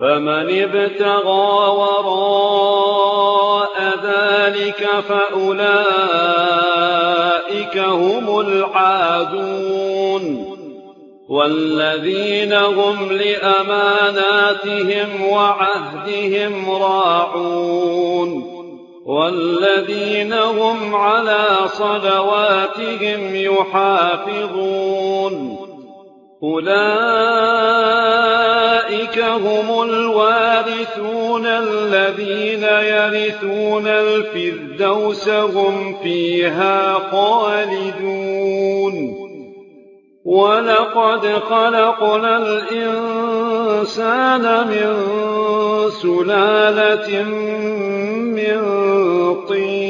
فَمَنِ ابْتَغَىٰ وَرَاءَ ذَٰلِكَ فَأُولَٰئِكَ هُمُ الْعَادُونَ وَالَّذِينَ هُمْ لِأَمَانَاتِهِمْ وَعَهْدِهِمْ رَاعُونَ وَالَّذِينَ هُمْ عَلَىٰ صَلَوَاتِهِمْ يُحَافِظُونَ أُولَٰئِكَ هُمُ الْوَارِثُونَ الَّذِينَ يَرِثُونَ الْفِرْدَوْسَ ۖ هُمْ فِيهَا خَالِدُونَ وَلَقَدْ خَلَقْنَا الْإِنسَانَ مِن سُلَالَةٍ مِّن طِينٍ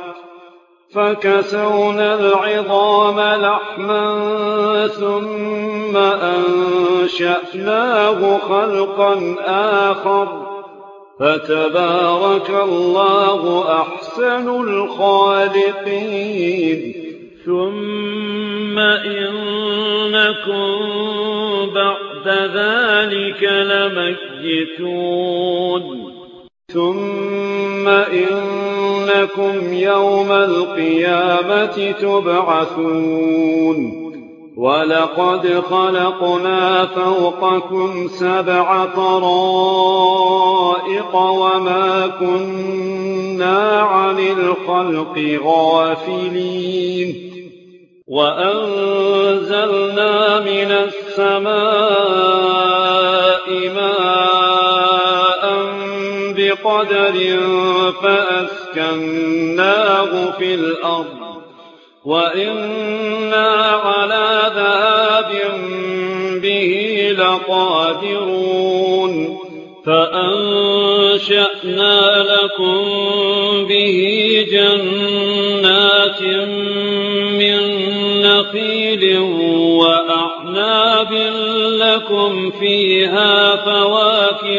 فَكَسَوْنَا الْعِظَامَ لَحْمًا ثُمَّ أَنشَأْنَاهُ خَلْقًا آخَرَ ۚ. فَتَبَارَكَ اللَّهُ أَحْسَنُ الْخَالِقِينَ. ثُمَّ إِنَّكُم بَعْدَ ذَٰلِكَ لَمَيِّتُونَ. ثُمَّ إِنَّ أنكم يوم القيامة تبعثون ولقد خلقنا فوقكم سبع طرائق وما كنا عن الخلق غافلين وأنزلنا من السماء ماء بقدر فأسفلنا مكناه في الأرض وإنا على ذهاب به لقادرون فأنشأنا لكم به جنات من نخيل وأعناب لكم فيها فوق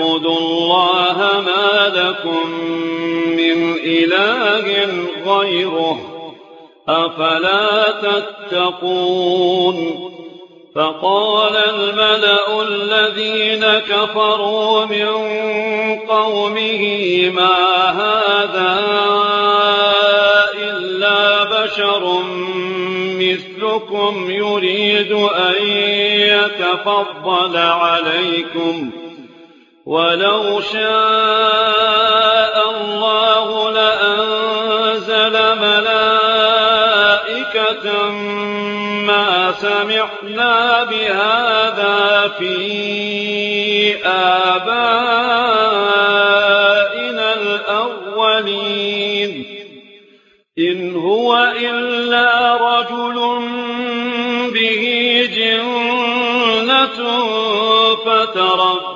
اعبدوا الله ما لكم من إله غيره أفلا تتقون فقال الملأ الذين كفروا من قومه ما هذا إلا بشر مثلكم يريد أن يتفضل عليكم وَلَوْ شَاءَ اللَّهُ لَأَنزَلَ مَلَائِكَةً مَّا سَمِعْنَا بِهَٰذَا فِي آبَائِنَا الْأَوَّلِينَ إِنْ هُوَ إِلَّا رَجُلٌ به جنة فتربى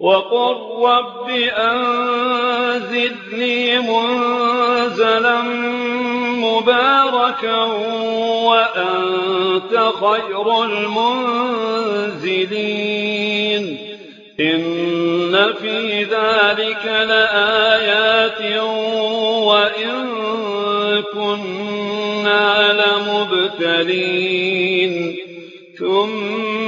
وَقُل رَّبِّ أَنزِلْنِي مُنزَلًا مُّبَارَكًا وَأَنتَ خَيْرُ الْمُنزِلِينَ. إِنَّ فِي ذَٰلِكَ لَآيَاتٍ وَإِن كُنَّا لَمُبْتَلِينَ. ثُمَّ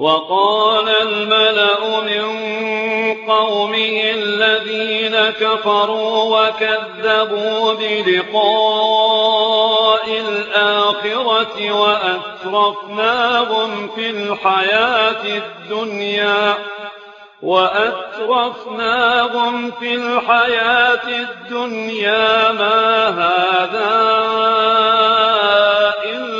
وَقَالَ الْمَلَأُ مِن قَوْمِهِ الَّذِينَ كَفَرُوا وَكَذَّبُوا بِلِقَاءِ الْآخِرَةِ وَأَتْرَفْنَاهُمْ فِي الْحَيَاةِ الدُّنْيَا وأترفناهم في الحياة الدنيا ما هذا إلا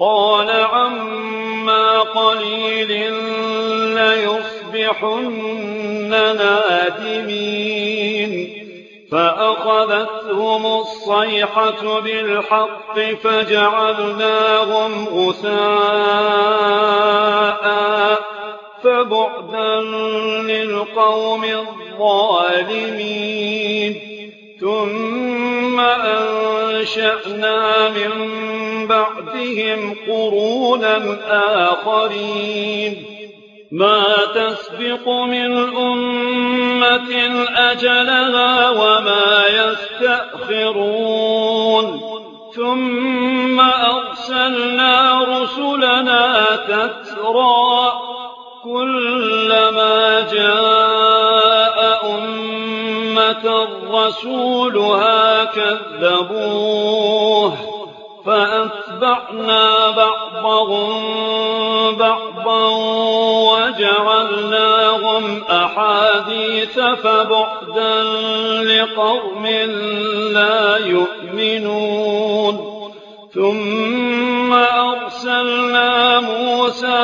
قَالَ عَمَّا قَلِيلٍ لَّيُصْبِحُنَّ نَادِمِينَ. فَأَخَذَتْهُمُ الصَّيْحَةُ بِالْحَقِّ فَجَعَلْنَاهُمْ غُثَاءً فَبُعْدًا لِّلْقَوْمِ الظَّالِمِينَ. ثُمَّ أَنشَأْنَا مِن بَعْدِهِمْ قُرُونًا آخَرِينَ. مَا تَسْبِقُ مِنْ أُمَّةٍ أَجَلَهَا وَمَا يَسْتَأْخِرُونَ. ثُمَّ أَرْسَلْنَا رُسُلَنَا تَتْرَىٰ ۖ كُلَّمَا جَاءَ أُمَّةٌ وَرَسُولُهَا كَذَّبُوهُ فَأَتْبَعْنَا بَعْضَهُم بَعْضًا وَجَعَلْنَاهُمْ أَحَادِيثَ فَبُعْدًا لِقَوْمٍ لَّا يُؤْمِنُونَ ثُمَّ أَرْسَلْنَا مُوسَىٰ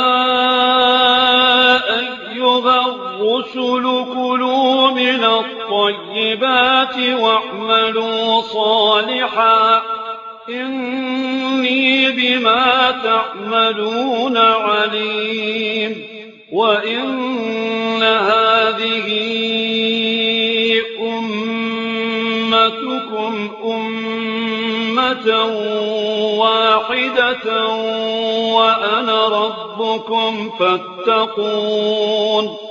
قُلُوا كلوا من الطيبات واعملوا صالحا. إني بما تعملون عليم. وإن هذه أمتكم أمة واحدة وأنا ربكم فاتقون.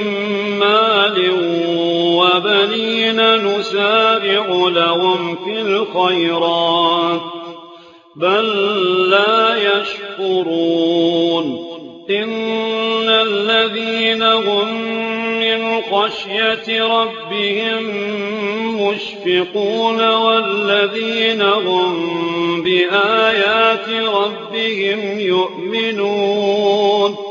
مال وبنين نسارع لهم في الخيرات بل لا يشكرون إن الذين هم من خشية ربهم مشفقون والذين هم بآيات ربهم يؤمنون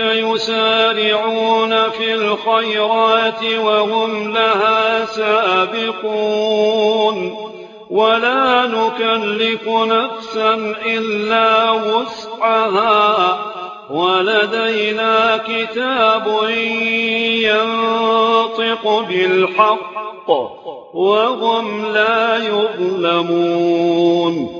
يُسَارِعُونَ فِي الْخَيْرَاتِ وَهُمْ لَهَا سَابِقُونَ. وَلَا نُكَلِّفُ نَفْسًا إِلَّا وُسْعَهَا. وَلَدَيْنَا كِتَابٌ يَنطِقُ بِالْحَقِّ وَهُمْ لَا يُظْلَمُونَ.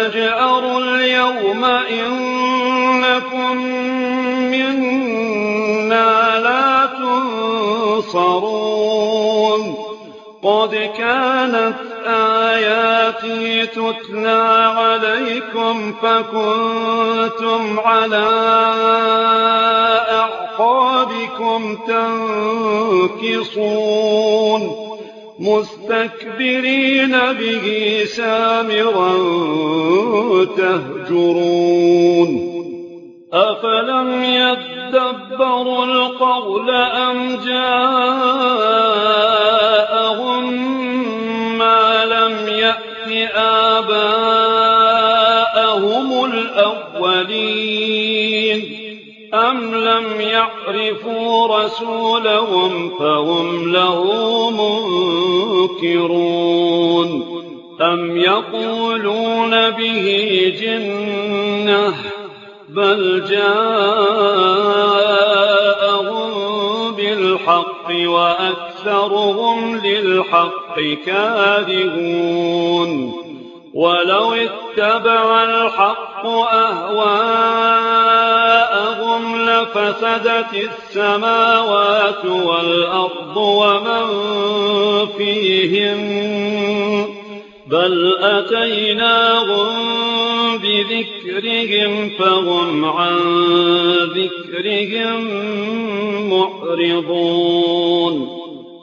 فَاجْأَرُوا الْيَوْمَ إِنَّكُم مِّنَّا لَا تُنصَرُونَ. قَدْ كَانَتْ آيَاتِي تُتْلَىٰ عَلَيْكُمْ فَكُنتُمْ عَلَىٰ أَعْقَابِكُمْ تَنكِصُونَ. مستكبرين به سامرا تهجرون. أفلم يتدبروا القول أم جاءهم ما لم يأت آبان أم لم يعرفوا رسولهم فهم له منكرون أم يقولون به جنة بل جاءهم بالحق وأكثرهم للحق كاذبون ولو اتبع الحق أهواءهم لفسدت السماوات والأرض ومن فيهم بل أتيناهم بذكرهم فهم عن ذكرهم معرضون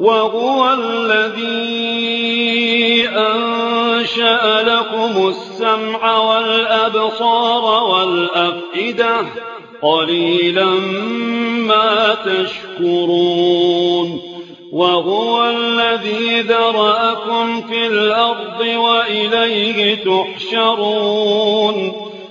وَهُوَ الَّذِي أَنشَأَ لَكُمُ السَّمْعَ وَالْأَبْصَارَ وَالْأَفْئِدَةَ قَلِيلًا مَا تَشْكُرُونَ وَهُوَ الَّذِي ذَرَأَكُمْ فِي الْأَرْضِ وَإِلَيْهِ تُحْشَرُونَ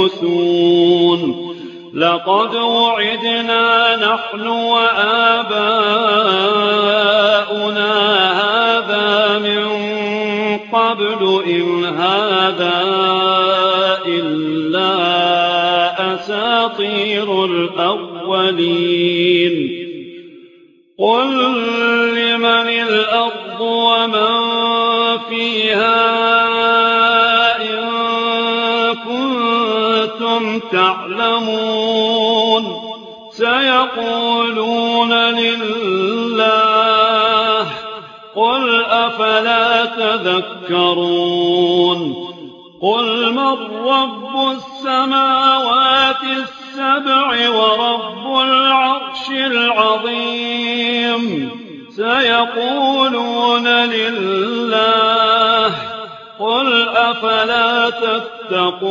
يَنكُثُونَ لَقَدْ وُعِدْنَا نَحْنُ وَآبَاؤُنَا هَذَا مِن قَبْلُ إِنْ هَذَا إِلَّا أَسَاطِيرُ الْأَوَّلِينَ قُل لِّمَنِ الْأَرْضُ وَمَن يَعْلَمُونَ. سَيَقُولُونَ لِلَّهِ ۚ قُلْ أَفَلَا تَذَكَّرُونَ. قُلْ مَن رَّبُّ السَّمَاوَاتِ السَّبْعِ وَرَبُّ الْعَرْشِ الْعَظِيمِ. سَيَقُولُونَ لِلَّهِ ۚ قُلْ أَفَلَا تَتَّقُونَ.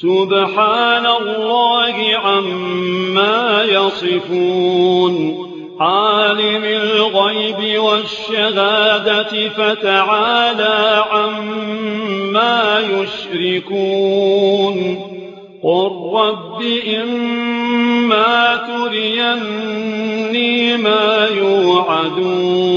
سبحان الله عما يصفون عالم الغيب والشهادة فتعالى عما يشركون قل رب إما تريني ما يوعدون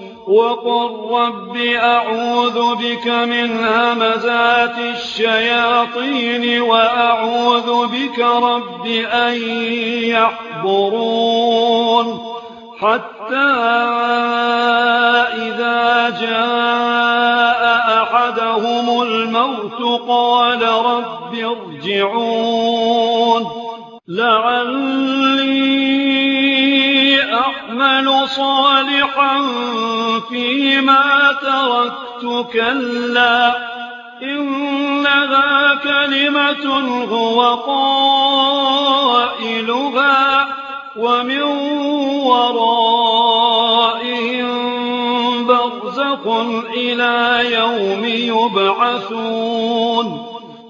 وَقُل رَّبِّ أَعُوذُ بِكَ مِنْ هَمَزَاتِ الشَّيَاطِينِ وَأَعُوذُ بِكَ رَبِّ أَن يَحْضُرُونِ حَتَّى إِذَا جَاءَ أَحَدَهُمُ الْمَوْتُ قَالَ رَبِّ ارْجِعُونِ لَعَلِّي أعمل صالحا فيما تركت كلا إنها كلمة هو قائلها ومن ورائهم برزق إلى يوم يبعثون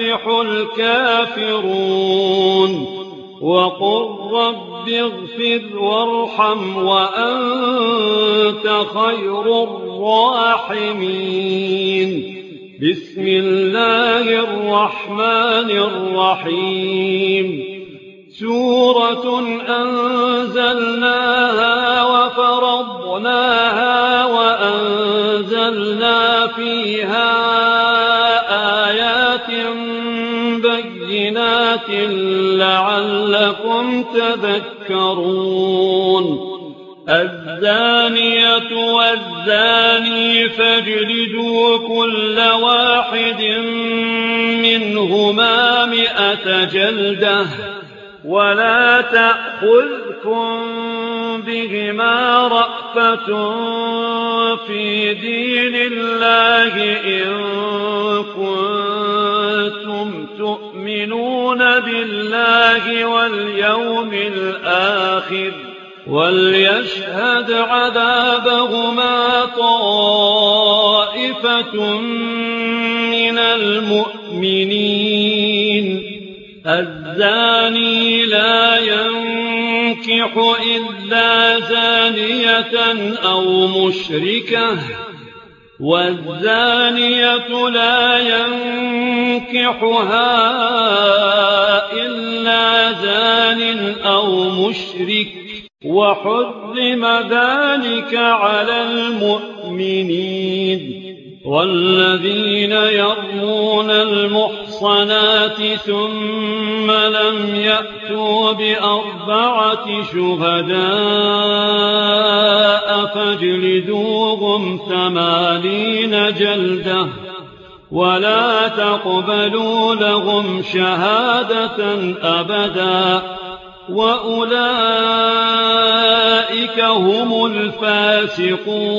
يفلح الكافرون. وقل رب اغفر وارحم وأنت خير الراحمين. بسم الله الرحمن الرحيم. سورة أنزلناها وفرضناها وأنزلنا فيها لعلكم تذكرون الزانية والزاني فاجلدوا كل واحد منهما مئة جلدة ولا تأخذكم بهما رأفة في دين الله إن كنت يؤمنون بالله واليوم الآخر وليشهد عذابهما طائفة من المؤمنين الزاني لا ينكح إلا زانية أو مشركة والزانية لا ينكحها إلا زان أو مشرك وحرم ذلك على المؤمنين والذين يرمون المحرمين الصلاة ثم لم يأتوا بأربعة شهداء فاجلدوهم ثمانين جلدة ولا تقبلوا لهم شهادة أبدا وأولئك هم الفاسقون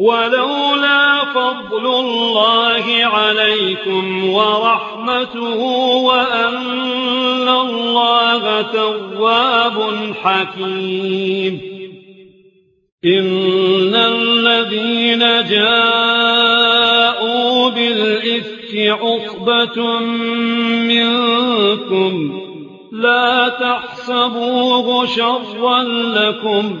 ولولا فضل الله عليكم ورحمته وأن الله تواب حكيم. إن الذين جاءوا بالإفت عقبة منكم لا تحسبوه شرا لكم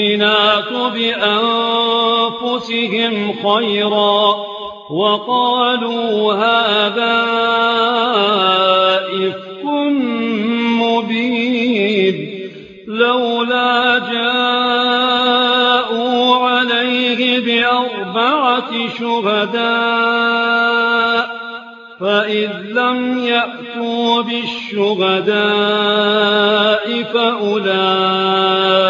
المؤمنات بأنفسهم خيرا وقالوا هذا إفك مبين لولا جاءوا عليه بأربعة شهداء فإذ لم يأتوا بالشهداء فأولئك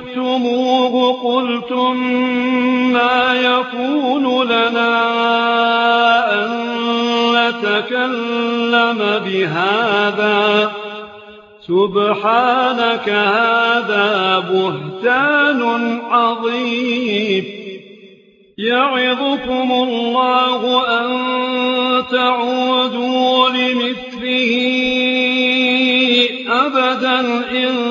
كذبتموه قلتم ما يكون لنا أن نتكلم بهذا سبحانك هذا بهتان عظيم. يعظكم الله أن تعودوا لمثله أبدا إن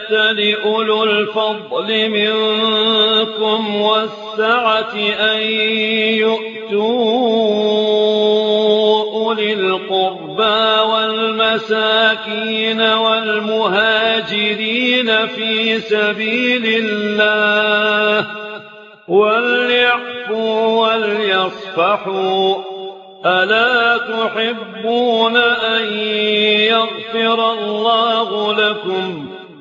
لأولو أُولُو الْفَضْلِ مِنكُمْ وَالسَّعَةِ أَن يُؤْتُوا أُولِي الْقُرْبَى وَالْمَسَاكِينَ وَالْمُهَاجِرِينَ فِي سَبِيلِ اللَّهِ وَلْيَعْفُوا وَلْيَصْفَحُوا ألا تحبون أن يغفر الله لكم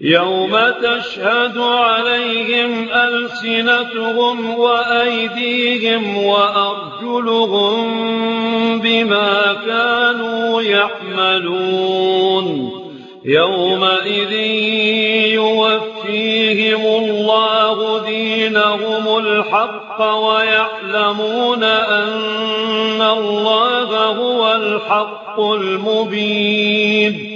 يوم تشهد عليهم ألسنتهم وأيديهم وأرجلهم بما كانوا يحملون يومئذ يوفيهم الله دينهم الحق ويعلمون أن الله هو الحق المبين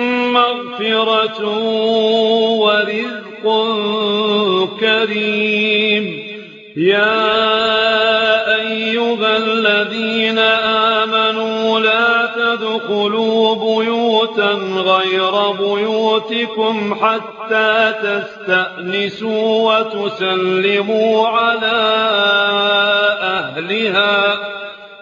مغفرة ورزق كريم. يا أيها الذين آمنوا لا تدخلوا بيوتا غير بيوتكم حتى تستأنسوا وتسلموا على أهلها.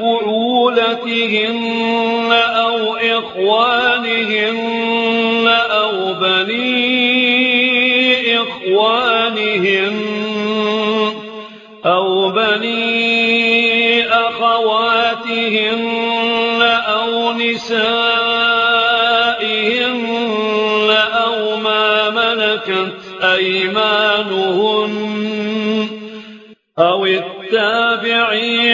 بعولتهن أو إخوانهن أو بني إخوانهن أو بني أخواتهن أو نسائهن أو ما ملكت أيمانهن أو التالي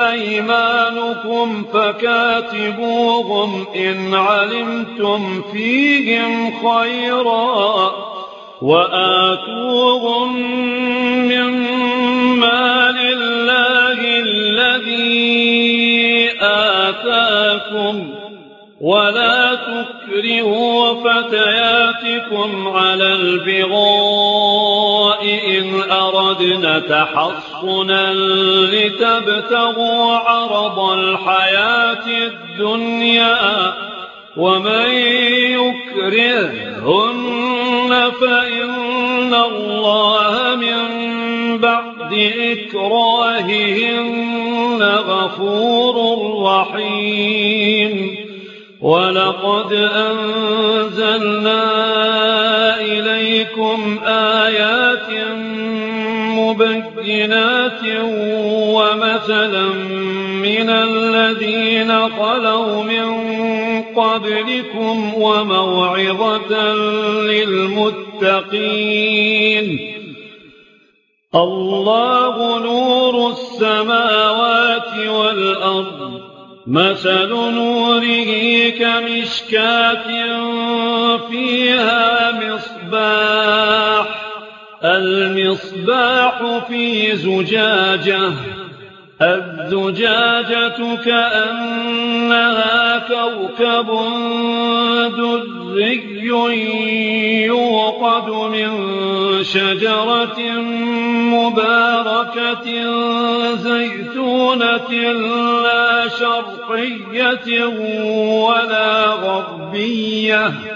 أيمانكم فكاتبوهم إن علمتم فيهم خيرا وآتوهم من مال الله الذي آتاكم ولا تكرهوا فتياتكم على البغار إن أردنا تحصنا لتبتغوا عرض الحياة الدنيا ومن يكرهن فإن الله من بعد إكراههن غفور رحيم ولقد أنزلنا إليكم آيات مبينات ومثلا من الذين خلوا من قبلكم وموعظة للمتقين. الله نور السماوات والأرض. مثل نوره كمشكات فيها مصباح. المصباح في زجاجة. الزجاجة كأنها كوكب دري يوقد من شجرة مباركة زيتونة لا شرقية ولا غربية.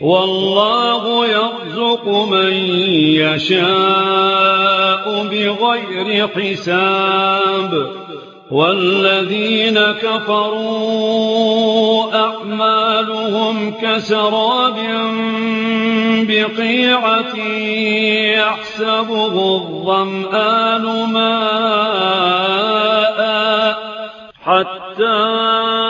والله يرزق من يشاء بغير حساب. والذين كفروا أعمالهم كسراب بقيعة يحسبه الضمآن ماء حتى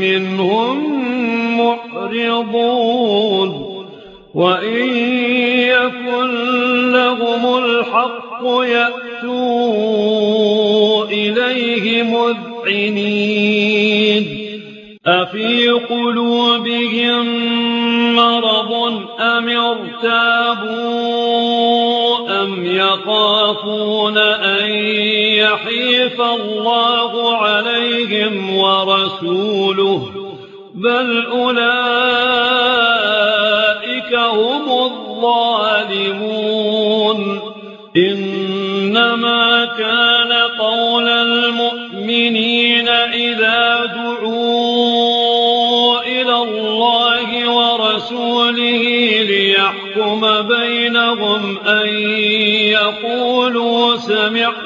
منهم محرضون وإن يكن لهم الحق يأتوا إليه مذعنين. أفي قلوبهم مرض أم ارتابوا أم يخافون أن يحيطوا فالله عليهم ورسوله بل أولئك هم الظالمون إنما كان قول المؤمنين إذا دعوا إلى الله ورسوله ليحكم بينهم أن يقولوا سمعنا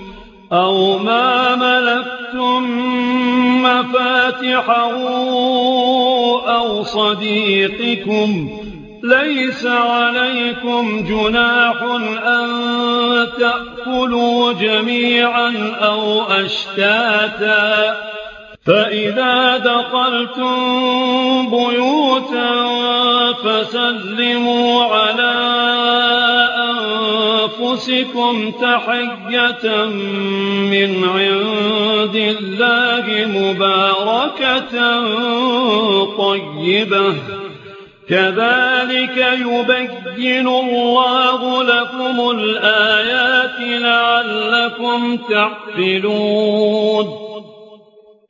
أو ما ملكتم مفاتحه أو صديقكم ليس عليكم جناح أن تأكلوا جميعا أو أشتاتا فإذا دخلتم بيوتا فسلموا على أنفسكم تحية من عند الله مباركة طيبة. كذلك يبين الله لكم الآيات لعلكم تحفلون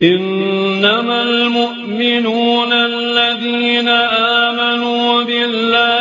إنما المؤمنون الذين آمنوا بالله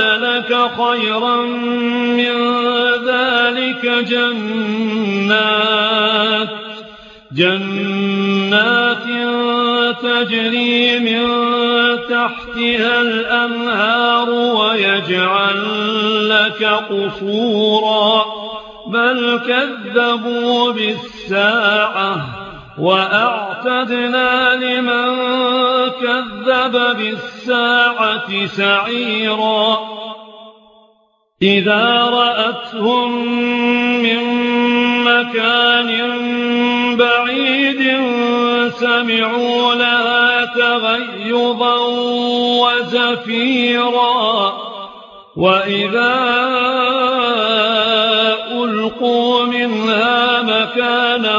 لك خيرا من ذلك جنات جنات تجري من تحتها الأنهار ويجعل لك قصورا بل كذبوا بالساعة. وأعتدنا لمن كذب بالساعة سعيرا إذا رأتهم من مكان بعيد سمعوا لها تغيظا وزفيرا وإذا ألقوا منها مكانا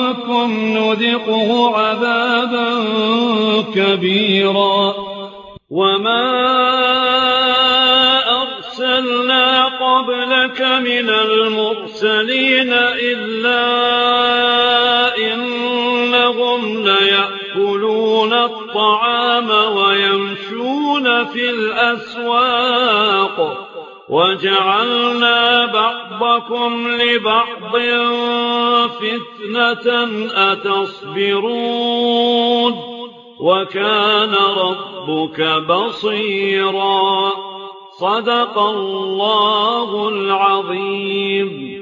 ربكم نذقه عذابا كبيرا وما أرسلنا قبلك من المرسلين إلا إنهم ليأكلون الطعام ويمشون في الأسواق وجعلنا بَعْضَهُمْ بعضكم لبعض فتنة أتصبرون وكان ربك بصيرا. صدق الله العظيم.